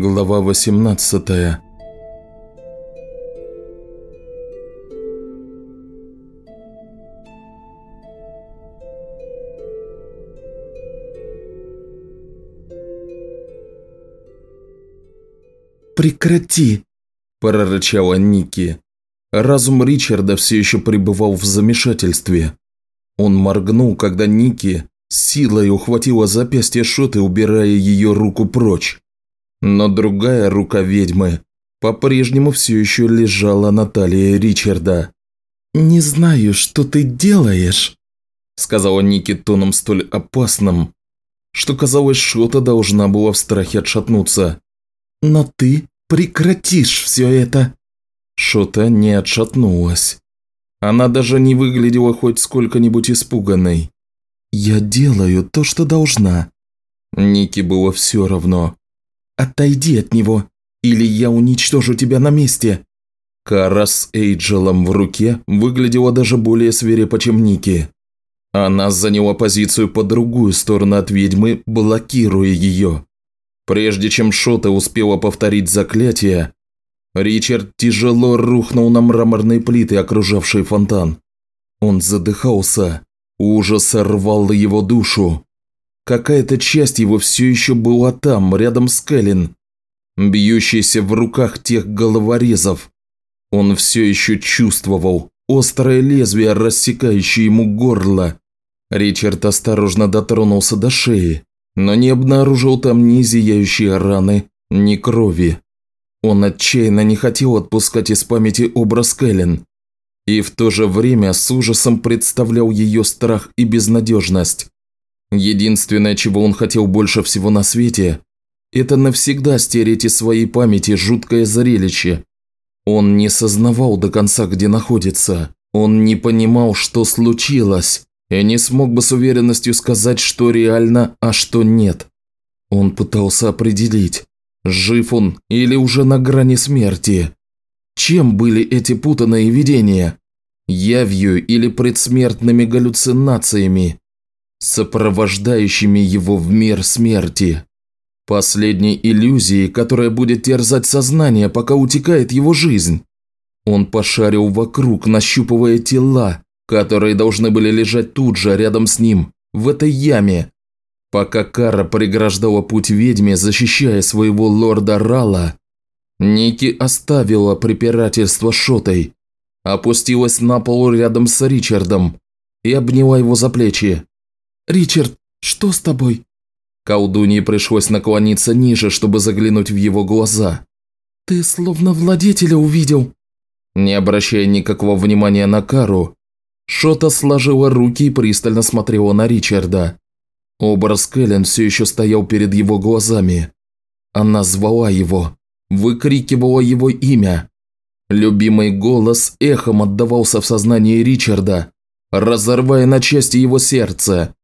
Глава 18 «Прекрати!» – прорычала Ники. Разум Ричарда все еще пребывал в замешательстве. Он моргнул, когда Ники силой ухватила запястье Шоты, убирая ее руку прочь. Но другая рука ведьмы по-прежнему все еще лежала на талии Ричарда. «Не знаю, что ты делаешь», – сказала Ники тоном столь опасным, что казалось, Шота должна была в страхе отшатнуться. «Но ты прекратишь все это». Шота не отшатнулась. Она даже не выглядела хоть сколько-нибудь испуганной. «Я делаю то, что должна». Ники было все равно. «Отойди от него, или я уничтожу тебя на месте!» Кара с Эйджелом в руке выглядела даже более свирепо, чем Ники. Она заняла позицию по другую сторону от ведьмы, блокируя ее. Прежде чем Шота успела повторить заклятие, Ричард тяжело рухнул на мраморные плиты, окружавшие фонтан. Он задыхался, ужас рвал его душу. Какая-то часть его все еще была там, рядом с Кэлен, бьющейся в руках тех головорезов. Он все еще чувствовал острое лезвие, рассекающее ему горло. Ричард осторожно дотронулся до шеи, но не обнаружил там ни зияющие раны, ни крови. Он отчаянно не хотел отпускать из памяти образ Кэлен, и в то же время с ужасом представлял ее страх и безнадежность. Единственное, чего он хотел больше всего на свете, это навсегда стереть из своей памяти жуткое зрелище. Он не сознавал до конца, где находится. Он не понимал, что случилось, и не смог бы с уверенностью сказать, что реально, а что нет. Он пытался определить, жив он или уже на грани смерти. Чем были эти путанные видения? Явью или предсмертными галлюцинациями? Сопровождающими его в мир смерти. Последней иллюзией, которая будет терзать сознание, пока утекает его жизнь. Он пошарил вокруг, нащупывая тела, которые должны были лежать тут же, рядом с ним, в этой яме. Пока Кара преграждала путь ведьме, защищая своего лорда Рала, Ники оставила препирательство Шотой, опустилась на пол рядом с Ричардом и обняла его за плечи. «Ричард, что с тобой?» Колдунье пришлось наклониться ниже, чтобы заглянуть в его глаза. «Ты словно владетеля увидел». Не обращая никакого внимания на Кару, Шота сложила руки и пристально смотрела на Ричарда. Образ Кэлен все еще стоял перед его глазами. Она звала его, выкрикивала его имя. Любимый голос эхом отдавался в сознании Ричарда, разорвая на части его сердце.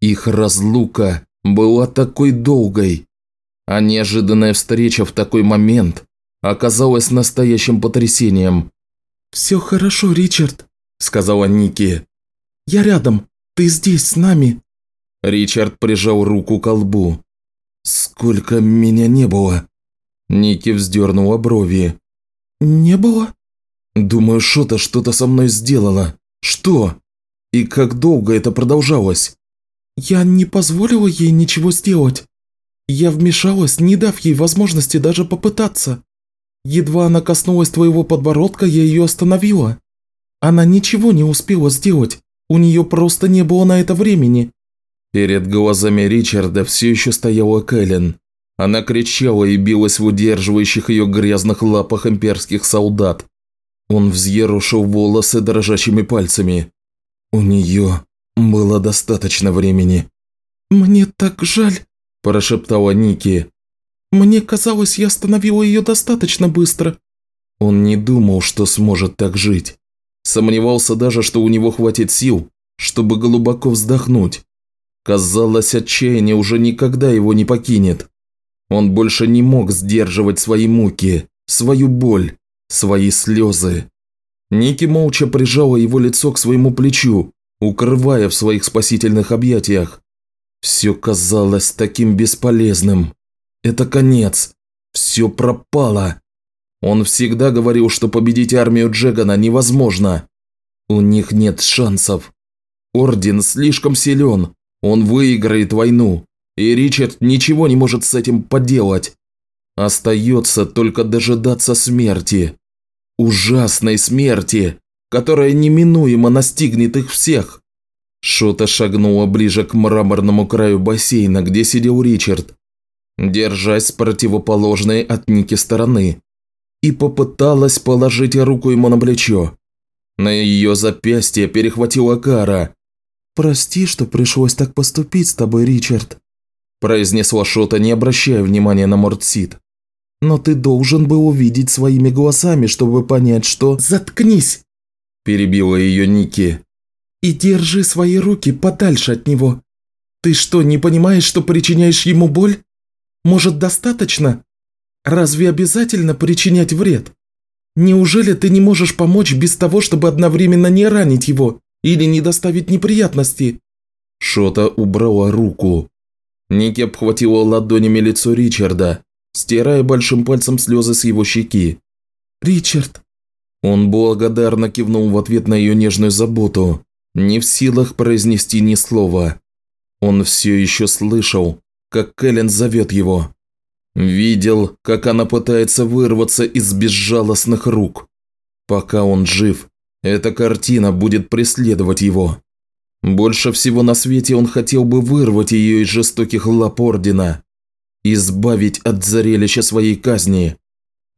Их разлука была такой долгой, а неожиданная встреча в такой момент оказалась настоящим потрясением. «Все хорошо, Ричард», – сказала Ники. «Я рядом, ты здесь с нами». Ричард прижал руку к лбу. «Сколько меня не было?» Ники вздернула брови. «Не было?» «Думаю, Шота что-то со мной сделала. Что? И как долго это продолжалось?» «Я не позволила ей ничего сделать. Я вмешалась, не дав ей возможности даже попытаться. Едва она коснулась твоего подбородка, я ее остановила. Она ничего не успела сделать, у нее просто не было на это времени». Перед глазами Ричарда все еще стояла Кэлен. Она кричала и билась в удерживающих ее грязных лапах имперских солдат. Он взъерушил волосы дрожащими пальцами. У нее было достаточно времени. «Мне так жаль», – прошептала Ники. «Мне казалось, я остановила ее достаточно быстро». Он не думал, что сможет так жить. Сомневался даже, что у него хватит сил, чтобы глубоко вздохнуть. Казалось, отчаяние уже никогда его не покинет. Он больше не мог сдерживать свои муки, свою боль, свои слезы. Ники молча прижала его лицо к своему плечу, укрывая в своих спасительных объятиях. Все казалось таким бесполезным. Это конец. Все пропало. Он всегда говорил, что победить армию Джегана невозможно. У них нет шансов. Орден слишком силен, он выиграет войну, и Ричард ничего не может с этим поделать. Остается только дожидаться смерти. Ужасной смерти, которая неминуемо настигнет их всех. Шота шагнула ближе к мраморному краю бассейна, где сидел Ричард, держась с противоположной от Ники стороны, и попыталась положить руку ему на плечо. На ее запястье перехватила кара. «Прости, что пришлось так поступить с тобой, Ричард», произнесла Шота, не обращая внимания на Мортсид. «Но ты должен был увидеть своими глазами, чтобы понять, что...» «Заткнись!» – перебила ее Ники. «И держи свои руки подальше от него. Ты что, не понимаешь, что причиняешь ему боль? Может, достаточно? Разве обязательно причинять вред? Неужели ты не можешь помочь без того, чтобы одновременно не ранить его или не доставить неприятности?» Шота убрала руку. Ники обхватила ладонями лицо Ричарда, стирая большим пальцем слезы с его щеки. «Ричард!» Он благодарно кивнул в ответ на ее нежную заботу, не в силах произнести ни слова. Он все еще слышал, как Кэлен зовет его. Видел, как она пытается вырваться из безжалостных рук. Пока он жив, эта картина будет преследовать его. Больше всего на свете он хотел бы вырвать ее из жестоких лап Ордена, избавить от зрелища своей казни.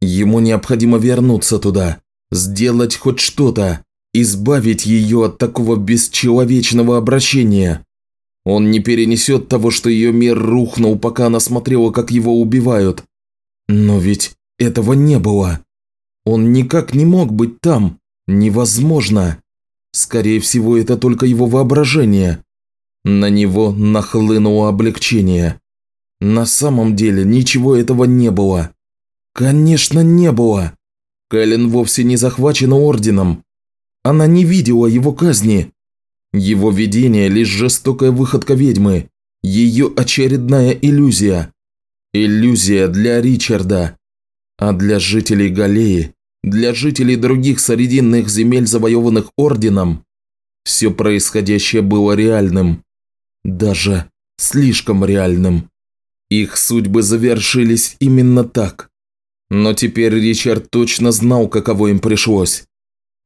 Ему необходимо вернуться туда, сделать хоть что-то, избавить ее от такого бесчеловечного обращения. Он не перенесет того, что ее мир рухнул, пока она смотрела, как его убивают. Но ведь этого не было. Он никак не мог быть там. Невозможно. Скорее всего, это только его воображение. На него нахлынуло облегчение. На самом деле ничего этого не было. Конечно, не было. Кэлен вовсе не захвачена орденом. Она не видела его казни. Его видение – лишь жестокая выходка ведьмы, ее очередная иллюзия. Иллюзия для Ричарда. А для жителей Галеи для жителей других срединных земель, завоеванных Орденом, все происходящее было реальным. Даже слишком реальным. Их судьбы завершились именно так. Но теперь Ричард точно знал, каково им пришлось.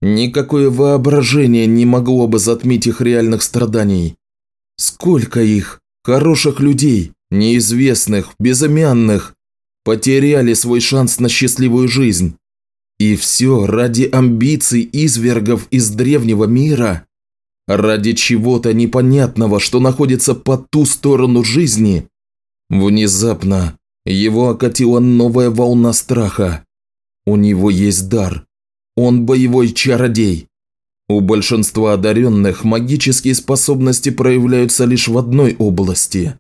Никакое воображение не могло бы затмить их реальных страданий. Сколько их, хороших людей, неизвестных, безымянных, потеряли свой шанс на счастливую жизнь. И все ради амбиций извергов из древнего мира? Ради чего-то непонятного, что находится по ту сторону жизни? Внезапно его окатила новая волна страха. У него есть дар. Он боевой чародей. У большинства одаренных магические способности проявляются лишь в одной области.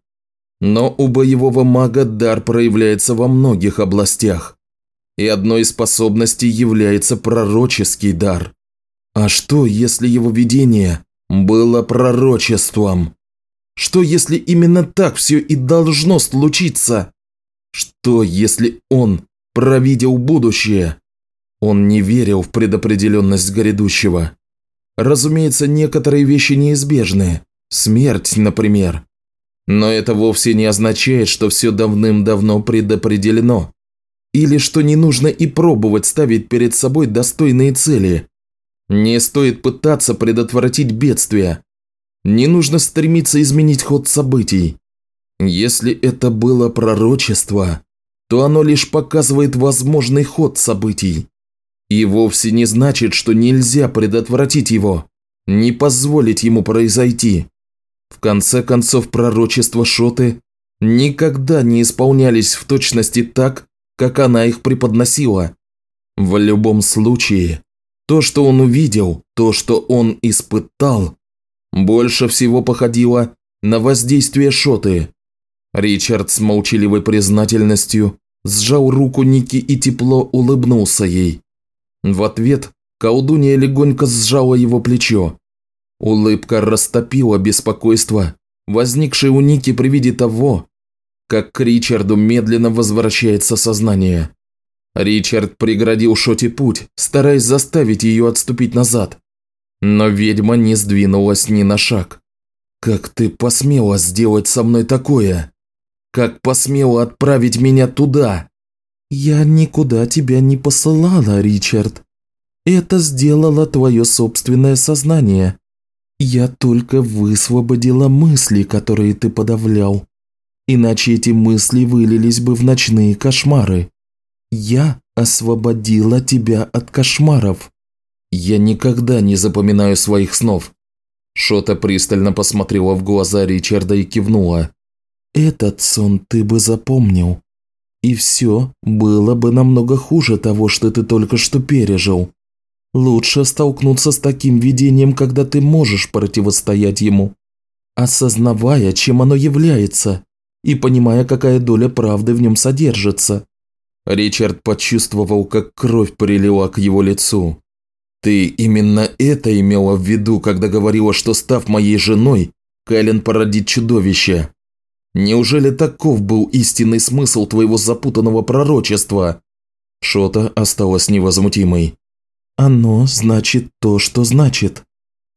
Но у боевого мага дар проявляется во многих областях и одной из способностей является пророческий дар. А что, если его видение было пророчеством? Что, если именно так все и должно случиться? Что, если он провидел будущее? Он не верил в предопределенность грядущего. Разумеется, некоторые вещи неизбежны. Смерть, например. Но это вовсе не означает, что все давным-давно предопределено. Или что не нужно и пробовать ставить перед собой достойные цели. Не стоит пытаться предотвратить бедствие. Не нужно стремиться изменить ход событий. Если это было пророчество, то оно лишь показывает возможный ход событий. И вовсе не значит, что нельзя предотвратить его, не позволить ему произойти. В конце концов, пророчества Шоты никогда не исполнялись в точности так, как она их преподносила. В любом случае, то, что он увидел, то, что он испытал, больше всего походило на воздействие Шоты. Ричард с молчаливой признательностью сжал руку Ники и тепло улыбнулся ей. В ответ колдунья легонько сжала его плечо. Улыбка растопила беспокойство, возникшее у Ники при виде того, как к Ричарду медленно возвращается сознание. Ричард преградил Шоти путь, стараясь заставить ее отступить назад. Но ведьма не сдвинулась ни на шаг. «Как ты посмела сделать со мной такое? Как посмела отправить меня туда?» «Я никуда тебя не посылала, Ричард. Это сделало твое собственное сознание. Я только высвободила мысли, которые ты подавлял. Иначе эти мысли вылились бы в ночные кошмары. Я освободила тебя от кошмаров. Я никогда не запоминаю своих снов. Шота пристально посмотрела в глаза Ричарда и кивнула. Этот сон ты бы запомнил. И все было бы намного хуже того, что ты только что пережил. Лучше столкнуться с таким видением, когда ты можешь противостоять ему, осознавая, чем оно является, и понимая, какая доля правды в нем содержится. Ричард почувствовал, как кровь прилила к его лицу. «Ты именно это имела в виду, когда говорила, что, став моей женой, Кэлен породит чудовище? Неужели таков был истинный смысл твоего запутанного пророчества?» Шота осталась невозмутимой. «Оно значит то, что значит».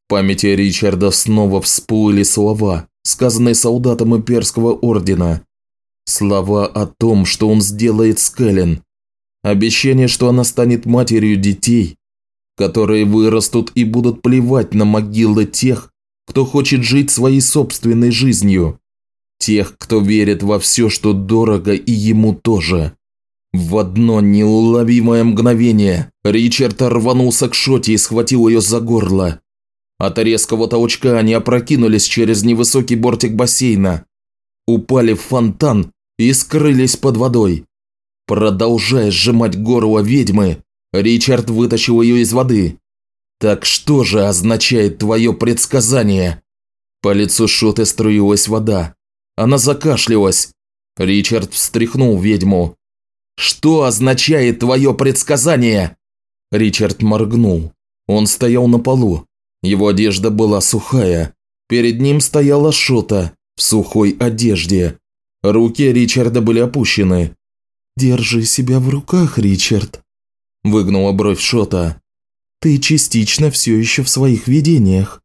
В памяти Ричарда снова всплыли слова, сказанные солдатам имперского ордена. Слова о том, что он сделает с Кэлен. Обещание, что она станет матерью детей, которые вырастут и будут плевать на могилы тех, кто хочет жить своей собственной жизнью. Тех, кто верит во все, что дорого и ему тоже. В одно неуловимое мгновение Ричард рванулся к Шоте и схватил ее за горло. От резкого толчка они опрокинулись через невысокий бортик бассейна, упали в фонтан и скрылись под водой. Продолжая сжимать горло ведьмы, Ричард вытащил ее из воды. «Так что же означает твое предсказание?» По лицу Шоты струилась вода. Она закашлялась. Ричард встряхнул ведьму. Что означает твое предсказание?» Ричард моргнул. Он стоял на полу. Его одежда была сухая. Перед ним стояла Шота в сухой одежде. Руки Ричарда были опущены. «Держи себя в руках, Ричард», – выгнула бровь Шота. «Ты частично все еще в своих видениях».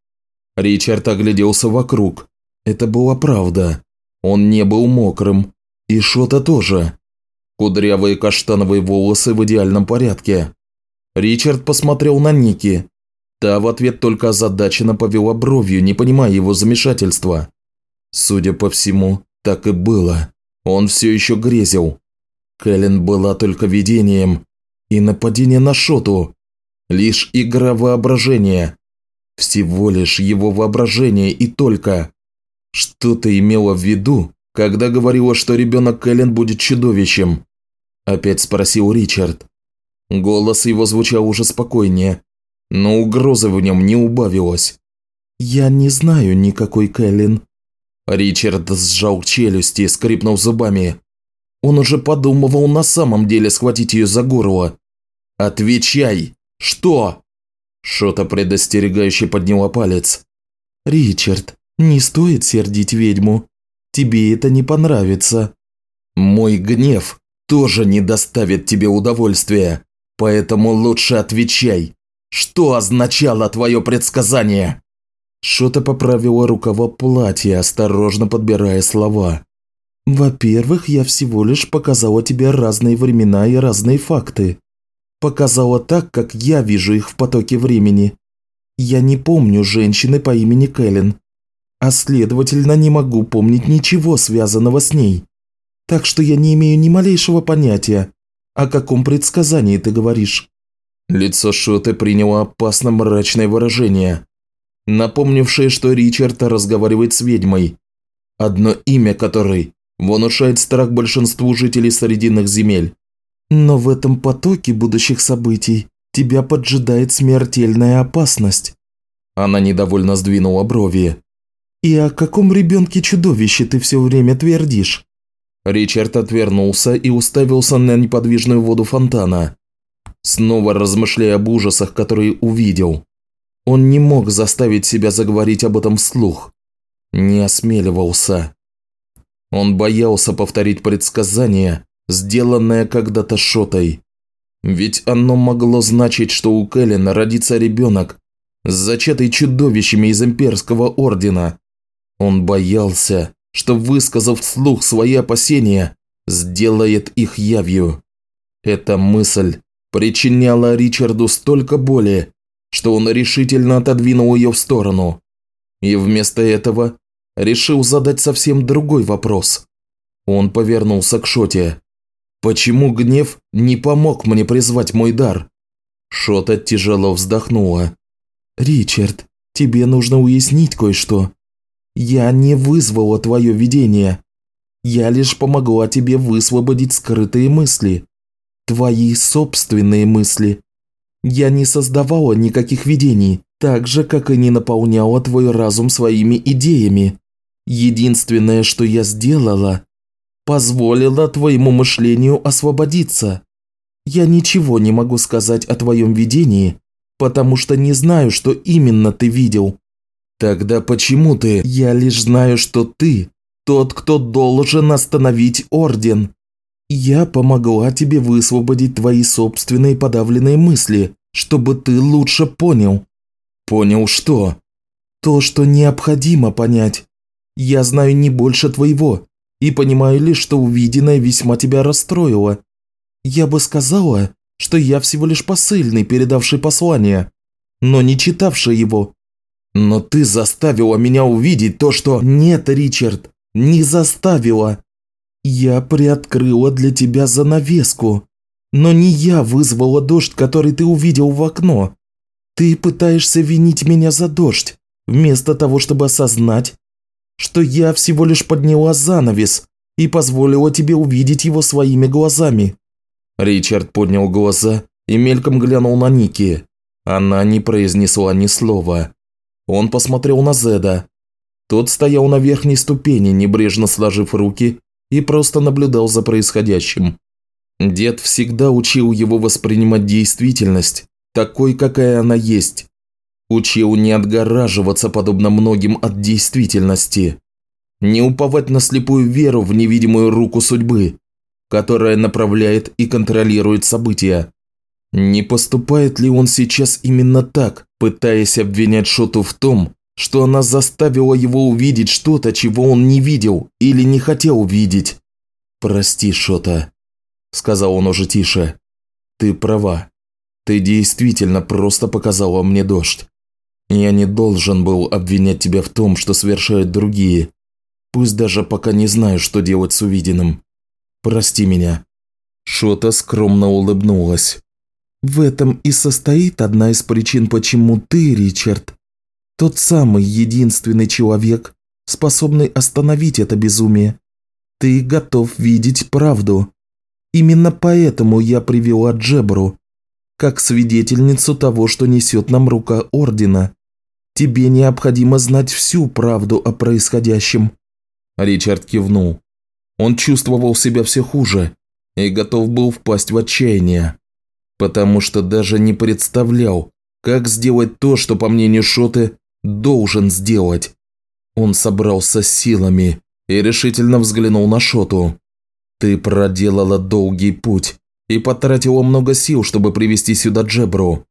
Ричард огляделся вокруг. Это была правда. Он не был мокрым. И Шота тоже. Кудрявые каштановые волосы в идеальном порядке. Ричард посмотрел на Ники. Та в ответ только озадаченно повела бровью, не понимая его замешательства. Судя по всему, так и было. Он все еще грезил. Кэлен была только видением. И нападение на Шоту. Лишь игра воображения. Всего лишь его воображение и только. Что ты имела в виду, когда говорила, что ребенок Кэлен будет чудовищем?» Опять спросил Ричард. Голос его звучал уже спокойнее, но угрозы в нем не убавилось. «Я не знаю никакой Кэлен». Ричард сжал челюсти, скрипнув зубами. Он уже подумывал на самом деле схватить ее за горло. «Отвечай! Что?» Шота предостерегающе подняла палец. «Ричард, не стоит сердить ведьму. Тебе это не понравится. Мой гнев тоже не доставит тебе удовольствия, поэтому лучше отвечай. Что означало твое предсказание?» Шота поправила рукава платья, осторожно подбирая слова. «Во-первых, я всего лишь показала тебе разные времена и разные факты. Показала так, как я вижу их в потоке времени. Я не помню женщины по имени Кэлен а следовательно не могу помнить ничего, связанного с ней. Так что я не имею ни малейшего понятия, о каком предсказании ты говоришь». Лицо Шоты приняло опасно мрачное выражение, напомнившее, что Ричард разговаривает с ведьмой, одно имя которой внушает страх большинству жителей Срединных земель. «Но в этом потоке будущих событий тебя поджидает смертельная опасность». Она недовольно сдвинула брови. «И о каком ребенке-чудовище ты все время твердишь?» Ричард отвернулся и уставился на неподвижную воду фонтана, снова размышляя об ужасах, которые увидел. Он не мог заставить себя заговорить об этом вслух. Не осмеливался. Он боялся повторить предсказание, сделанное когда-то Шотой. Ведь оно могло значить, что у Кэллина родится ребенок, зачатый чудовищами из имперского ордена. Он боялся, что, высказав вслух свои опасения, сделает их явью. Эта мысль причиняла Ричарду столько боли, что он решительно отодвинул ее в сторону. И вместо этого решил задать совсем другой вопрос. Он повернулся к Шоте. «Почему гнев не помог мне призвать мой дар?» Шота тяжело вздохнула. «Ричард, тебе нужно уяснить кое-что. Я не вызвала твое видение. Я лишь помогла тебе высвободить скрытые мысли. Твои собственные мысли. Я не создавала никаких видений, так же, как и не наполняла твой разум своими идеями. Единственное, что я сделала, позволила твоему мышлению освободиться. Я ничего не могу сказать о твоем видении, потому что не знаю, что именно ты видел. Тогда почему ты? Я лишь знаю, что ты тот, кто должен остановить Орден. Я помогла тебе высвободить твои собственные подавленные мысли, чтобы ты лучше понял. Понял что? То, что необходимо понять. Я знаю не больше твоего и понимаю лишь, что увиденное весьма тебя расстроило. Я бы сказала, что я всего лишь посыльный, передавший послание, но не читавший его. Но ты заставила меня увидеть то, что... Нет, Ричард, не заставила. Я приоткрыла для тебя занавеску, но не я вызвала дождь, который ты увидел в окно. Ты пытаешься винить меня за дождь, вместо того, чтобы осознать, что я всего лишь подняла занавес и позволила тебе увидеть его своими глазами». Ричард поднял глаза и мельком глянул на Ники. Она не произнесла ни слова. Он посмотрел на Зеда. Тот стоял на верхней ступени, небрежно сложив руки, и просто наблюдал за происходящим. Дед всегда учил его воспринимать действительность такой, какая она есть, Учил не отгораживаться, подобно многим, от действительности. Не уповать на слепую веру в невидимую руку судьбы, которая направляет и контролирует события. Не поступает ли он сейчас именно так, пытаясь обвинять Шоту в том, что она заставила его увидеть что-то, чего он не видел или не хотел видеть? «Прости, Шота», – сказал он уже тише. «Ты права. Ты действительно просто показала мне дождь. Я не должен был обвинять тебя в том, что совершают другие, пусть даже пока не знаю, что делать с увиденным. Прости меня». Шота скромно улыбнулась. «В этом и состоит одна из причин, почему ты, Ричард, тот самый единственный человек, способный остановить это безумие. Ты готов видеть правду. Именно поэтому я привела Джебру, как свидетельницу того, что несет нам рука Ордена. Тебе необходимо знать всю правду о происходящем». Ричард кивнул. Он чувствовал себя все хуже и готов был впасть в отчаяние, потому что даже не представлял, как сделать то, что, по мнению Шоты, должен сделать. Он собрался силами и решительно взглянул на Шоту. «Ты проделала долгий путь и потратила много сил, чтобы привести сюда Джебру.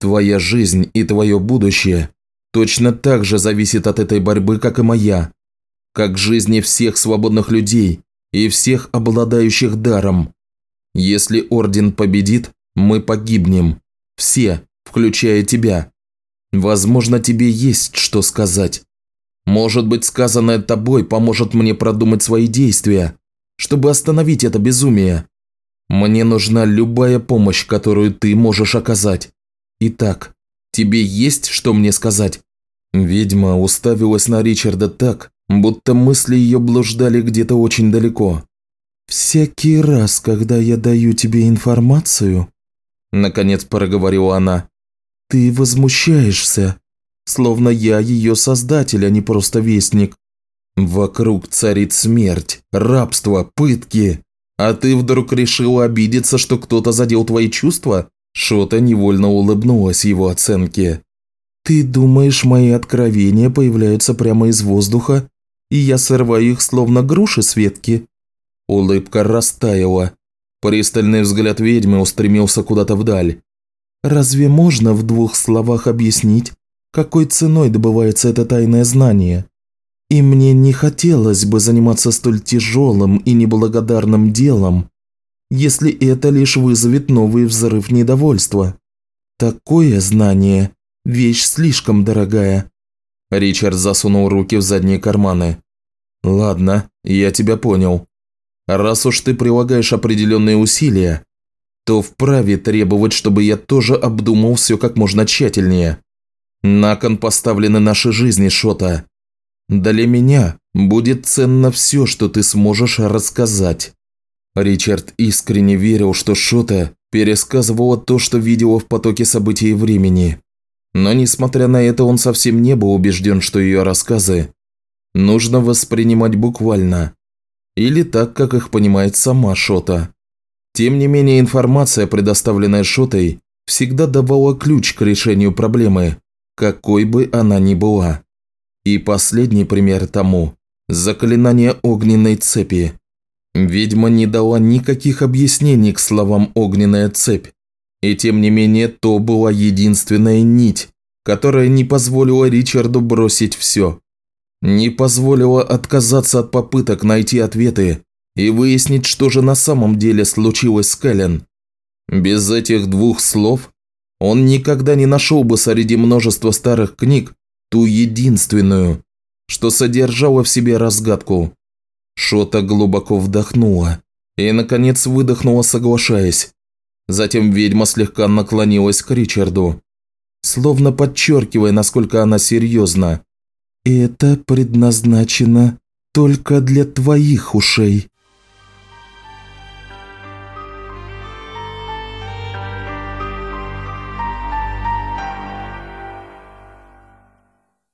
Твоя жизнь и твое будущее точно так же зависит от этой борьбы, как и моя, как жизни всех свободных людей и всех обладающих даром. Если Орден победит, мы погибнем. Все, включая тебя. Возможно, тебе есть что сказать. Может быть, сказанное тобой поможет мне продумать свои действия, чтобы остановить это безумие. Мне нужна любая помощь, которую ты можешь оказать. Итак, тебе есть что мне сказать?» Ведьма уставилась на Ричарда так, будто мысли ее блуждали где-то очень далеко. «Всякий раз, когда я даю тебе информацию», – наконец проговорила она, – «ты возмущаешься, словно я ее создатель, а не просто вестник. Вокруг царит смерть, рабство, пытки, а ты вдруг решила обидеться, что кто-то задел твои чувства?» Шота невольно улыбнулась его оценке. «Ты думаешь, мои откровения появляются прямо из воздуха и я срываю их словно груши с ветки». Улыбка растаяла. Пристальный взгляд ведьмы устремился куда-то вдаль. «Разве можно в двух словах объяснить, какой ценой добывается это тайное знание? И мне не хотелось бы заниматься столь тяжелым и неблагодарным делом, если это лишь вызовет новый взрыв недовольства. Такое знание – вещь слишком дорогая». Ричард засунул руки в задние карманы. «Ладно, я тебя понял. Раз уж ты прилагаешь определенные усилия, то вправе требовать, чтобы я тоже обдумал все как можно тщательнее. На кон поставлены наши жизни, Шота. Для меня будет ценно все, что ты сможешь рассказать». Ричард искренне верил, что Шота пересказывала то, что видела в потоке событий времени. Но несмотря на это, он совсем не был убежден, что ее рассказы нужно воспринимать буквально. Или так, как их понимает сама Шота. Тем не менее, информация, предоставленная Шотой, всегда давала ключ к решению проблемы, какой бы она ни была. И последний пример тому – заклинание огненной цепи. Ведьма не дала никаких объяснений к словам «огненная цепь». И тем не менее, то была единственная нить, которая не позволила Ричарду бросить все. Не позволила отказаться от попыток найти ответы и выяснить, что же на самом деле случилось с Кэлен. Без этих двух слов он никогда не нашел бы среди множества старых книг ту единственную, что содержала в себе разгадку. Шота глубоко вдохнула и, наконец, выдохнула, соглашаясь. Затем ведьма слегка наклонилась к Ричарду, словно подчеркивая, насколько она серьезна. «Это предназначено только для твоих ушей».